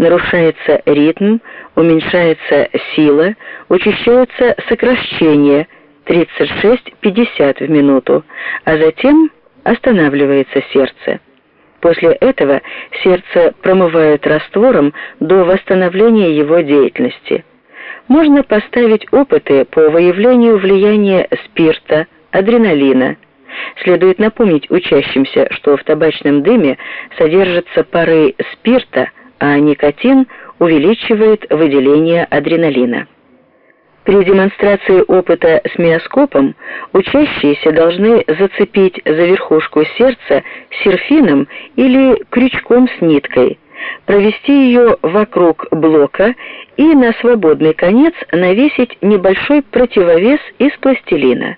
нарушается ритм, уменьшается сила, учащаются сокращения 36-50 в минуту, а затем останавливается сердце. После этого сердце промывают раствором до восстановления его деятельности. Можно поставить опыты по выявлению влияния спирта, адреналина. Следует напомнить учащимся, что в табачном дыме содержатся пары спирта, а никотин увеличивает выделение адреналина. При демонстрации опыта с миоскопом учащиеся должны зацепить за верхушку сердца серфином или крючком с ниткой, провести ее вокруг блока и на свободный конец навесить небольшой противовес из пластилина.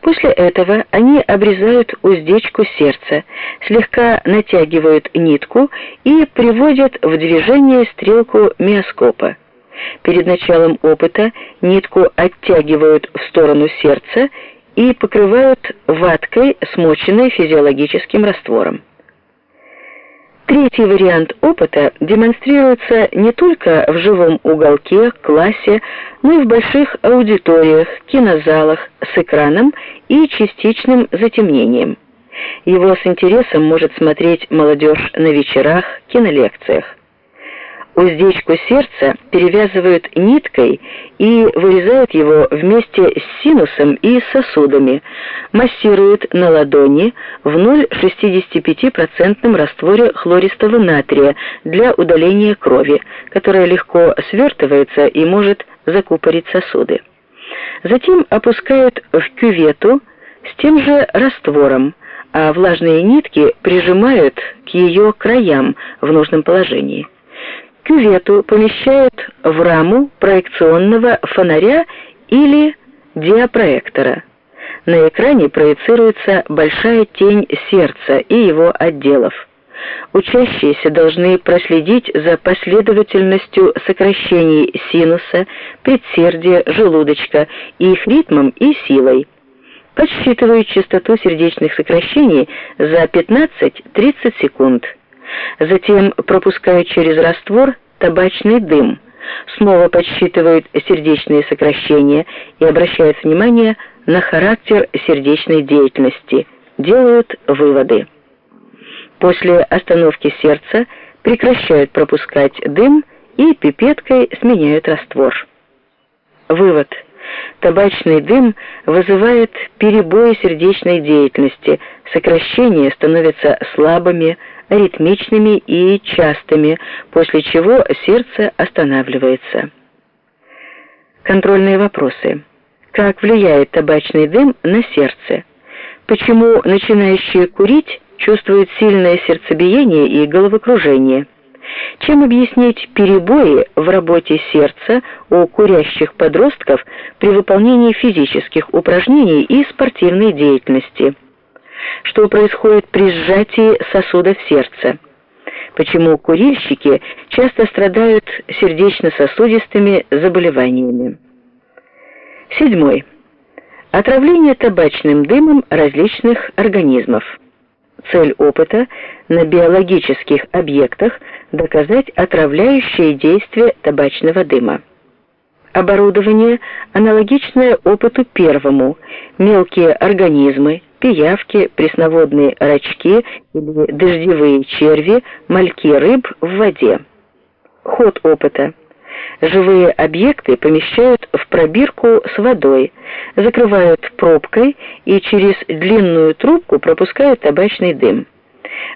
После этого они обрезают уздечку сердца, слегка натягивают нитку и приводят в движение стрелку миоскопа. Перед началом опыта нитку оттягивают в сторону сердца и покрывают ваткой, смоченной физиологическим раствором. Третий вариант опыта демонстрируется не только в живом уголке, классе, но и в больших аудиториях, кинозалах с экраном и частичным затемнением. Его с интересом может смотреть молодежь на вечерах, кинолекциях. Уздечку сердца перевязывают ниткой и вырезают его вместе с синусом и сосудами, массируют на ладони в 0,65% растворе хлористого натрия для удаления крови, которая легко свертывается и может закупорить сосуды. Затем опускают в кювету с тем же раствором, а влажные нитки прижимают к ее краям в нужном положении. Кювету помещают в раму проекционного фонаря или диапроектора. На экране проецируется большая тень сердца и его отделов. Учащиеся должны проследить за последовательностью сокращений синуса, предсердия, желудочка и их ритмом и силой. Подсчитывают частоту сердечных сокращений за 15-30 секунд. Затем пропускают через раствор табачный дым, снова подсчитывают сердечные сокращения и обращают внимание на характер сердечной деятельности, делают выводы. После остановки сердца прекращают пропускать дым и пипеткой сменяют раствор. Вывод. Табачный дым вызывает перебои сердечной деятельности, сокращения становятся слабыми, ритмичными и частыми, после чего сердце останавливается. Контрольные вопросы. Как влияет табачный дым на сердце? Почему начинающие курить чувствуют сильное сердцебиение и головокружение? Чем объяснить перебои в работе сердца у курящих подростков при выполнении физических упражнений и спортивной деятельности? Что происходит при сжатии сосудов сердца. Почему курильщики часто страдают сердечно-сосудистыми заболеваниями. Седьмой. Отравление табачным дымом различных организмов. Цель опыта на биологических объектах доказать отравляющее действие табачного дыма. Оборудование аналогичное опыту первому. Мелкие организмы, пиявки, пресноводные рачки или дождевые черви, мальки рыб в воде. Ход опыта. Живые объекты помещают в пробирку с водой, закрывают пробкой и через длинную трубку пропускают табачный дым.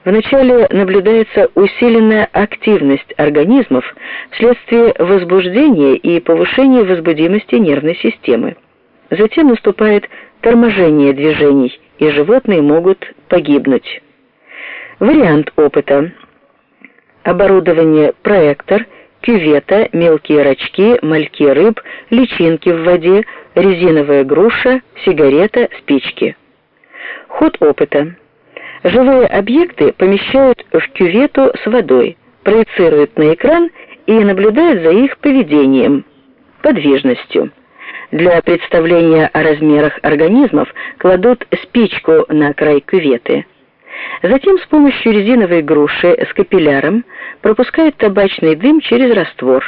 Вначале наблюдается усиленная активность организмов вследствие возбуждения и повышения возбудимости нервной системы. Затем наступает торможение движений, и животные могут погибнуть. Вариант опыта. Оборудование проектор, кювета, мелкие рачки, мальки рыб, личинки в воде, резиновая груша, сигарета, спички. Ход опыта. Живые объекты помещают в кювету с водой, проецируют на экран и наблюдают за их поведением, подвижностью. Для представления о размерах организмов кладут спичку на край кюветы. Затем с помощью резиновой груши с капилляром пропускают табачный дым через раствор.